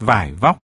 vải vóc.